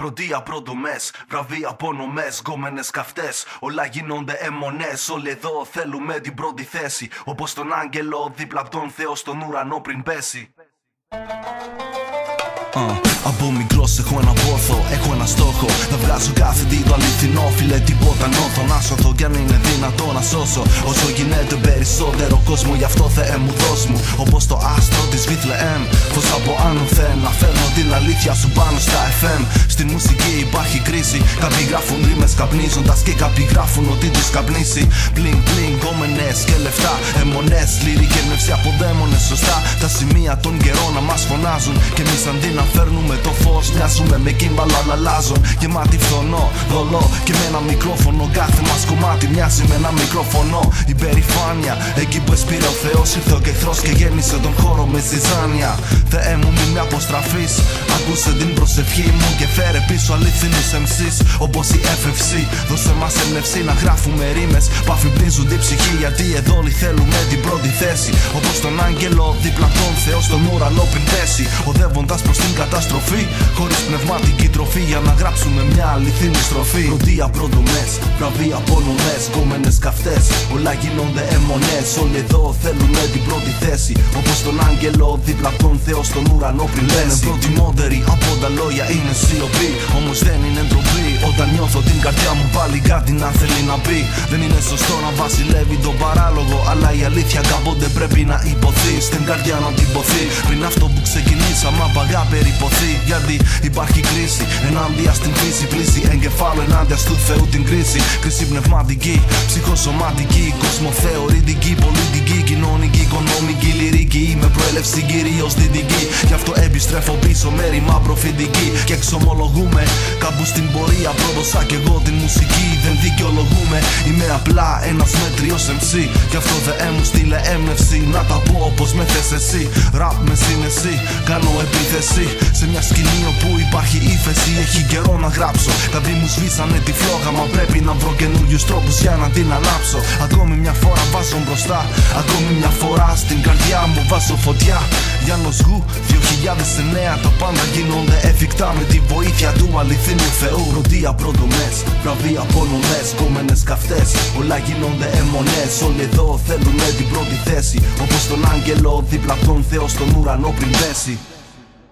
Πρωτεία προδομέ, βραβεία απονομέ, γκόμενες καυτές. Όλα γίνονται αιμονές. Όλοι εδώ θέλουμε την πρώτη θέση. Όπως τον άγγελο δίπλα από τον Θεό στον ουρανό πριν πέσει. Uh, από μικρός έχω ένα πόθο, έχω ένα στόχο. Να βγάζω κάθε τι το αληθινό, φίλε τίποτα νόθω. Να σωθώ κι αν είναι δυνατό να σώσω. Όσο γίνεται περισσότερο κόσμο, γι' αυτό θεέ μου δώσ' μου. Όπως το άστρο της Βίθλεεμ. Φως από άνω θε να φέρνω την αλήθεια σου πάνω στα FM. Στην μουσική υπάρχει κρίση. Κάποιοι γράφουν ρήμε καπνίζοντα και κάποιοι γράφουν ότι τους καπνίσει. Bling bling, γκόμενε και λεφτά. Εμονέ, λυρική έμπνευση από δαίμονες σωστά. Τα σημεία των καιρών να μας φωνάζουν και εμείς αντί να φέρνουμε το φως, μοιάζουμε με κύμπαλα αλλάζουν. Γεμάτι φθονό, δολό και με ένα μικρόφωνο. Κάθε μας κομμάτι μοιάζει με ένα μικρόφωνο. Η περηφάνεια, εκεί που εσπήρε ο Θεός, ήρθε ο κεχθρός και γέμισε τον χώρο με ζυζάνια. Θεέ μου, μην με αποστραφείς. Ακούσε την προσευχή μου και φέρε πίσω αλήθινου MCs όπως η FFC. Δώσε μας έμπνευση να γράφουμε ρήμες που αφιμπρίζουν την ψυχή. Γιατί εδώ όλοι θέλουμε την πρώτη θέση. Όπως τον άγγελο δίπλα τον Θεό στον ουρανό πριν πέσει. Οδεύοντας προς την καταστροφή. Χωρίς πνευματική τροφή για να γράψουμε μια αληθινή στροφή. Πρωτεία προδομέ, βραβεία απονομέ, γκόμενε καυτές. Όλα γίνονται αιμονές. Όλοι εδώ θέλουν την πρώτη θέση. Όπως τον άγγελο δίπλα τον Θεό στον ουρανό πριν λένε. Προτιμότεροι από τα λόγια είναι σιωπή. Όμως δεν είναι ντροπή. Όταν νιώθω την καρδιά μου πάλι κάτι να θέλει να πει. Δεν είναι σωστό να βασιλεύει τον παράλογο. Αλλά η αλήθεια κάποτε πρέπει να υποθεί. Στην καρδιά να την ποθεί. Πριν αυτό που ξεκινήσαμε απαγά περιποθεί. Γιατί υπάρχει κρίση ενάντια στην κρίση. Πλήση εγκεφάλου ενάντια του Θεού την κρίση. Κρίση πνευματική, ψυχοσωματική, κοσμοθεωρητική, πολιτική, κοινωνική, οικονομική, λυρική. Με προέλευση κυρίως δυτική. Γι' αυτό επιστρέφω πίσω με ρημά προφητική. Και εξομολογούμε κάπου στην πορεία πρόδωσα κι εγώ την μουσική. Δεν δικαιολογούμε. Είμαι απλά ένας μέτριος MC. Γι' αυτό δεν μου στείλε έμπνευση. Να τα πω όπως με θες εσύ. Ραπ με σύνεση, κάνω επίθεση. Σε μια σκηνή όπου υπάρχει ύφεση. Έχει καιρό να γράψω. Κάποιοι μου σβήσανε τη φλόγα. Μα πρέπει να βρω καινούριους τρόπους για να την ανάψω. Ακόμη μια φορά βάζω μπροστά. Ακόμη μια φορά στην καρδιά μου βάζω φωτιά. Γιάννος Γου 2009 τα πάντα γίνονται εφικτά με τη βοήθεια του αληθινού Θεού. Πρωτεία προδομές, βραβεία απονομέ, γκόμενε καυτές. Όλα γίνονται αιμονές. Όλοι εδώ θέλουν την πρώτη θέση. Όπως τον άγγελο δίπλα από τον Θεό στον ουρανό πριν πέσει.